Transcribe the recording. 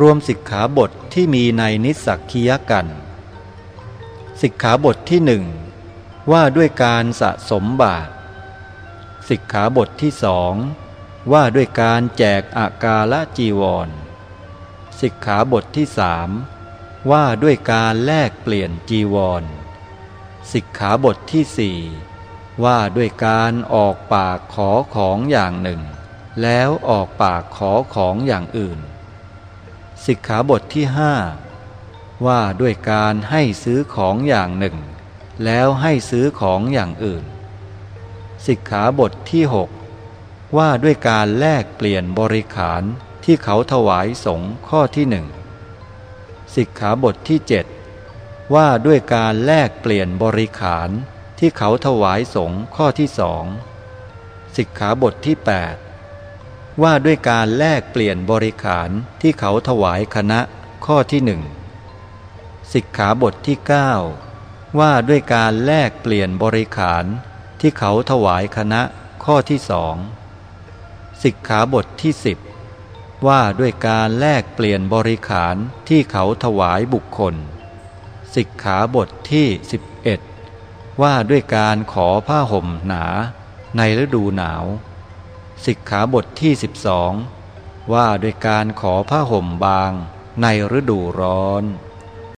รวมสิกขาบทที่มีในนิสสักคียกัน สิกขาบทที่หนึ่งว่าด้วยการสะสมบาตรสิกขาบทที่สองว่าด้วยการแจกอากาละจีวร สิกขาบทที่สามว่าด้วยการแลกเปลี่ยนจีวร สิกขาบทที่สี่ว่าด้วยการออกปากขอของอย่างหนึ่ง แล้วออกปากขอของอย่างอื่น สิกขาบทที่ห้าว่าด้วยการให้ซื้อของอย่างหนึ่ง แล้วให้ซื้อของอย่างอื่น สิกขาบทที่หกว่าด้วยการแลกเปลี่ยนบริขารที่เขาถวายสงฆ์ข้อที่หนึ่งสิกขาบทที่เจ็ดว่าด้วยการแลกเปลี่ยนบริขารที่เขาถวายสงฆ์ข้อที่สองสิกขาบทที่ 8 ว่าด้วยการแลกเปลี่ยนบริขารที่เขาถวายคณะข้อที่หนึ่งสิกขาบทที่ 9 ว่าด้วยการแลกเปลี่ยนบริขารที่เขาถวายคณะข้อที่สองสิกขาบทที่สิบว่าด้วยการแลกเปลี่ยนบริขารที่เขาถวายบุคคล สิกขาบทที่ 11 ว่าด้วยการขอผ้าห่มหนาในฤดูหนาว สิกขาบทที่ 12 ว่าด้วยการขอผ้าห่มบางในฤดูร้อน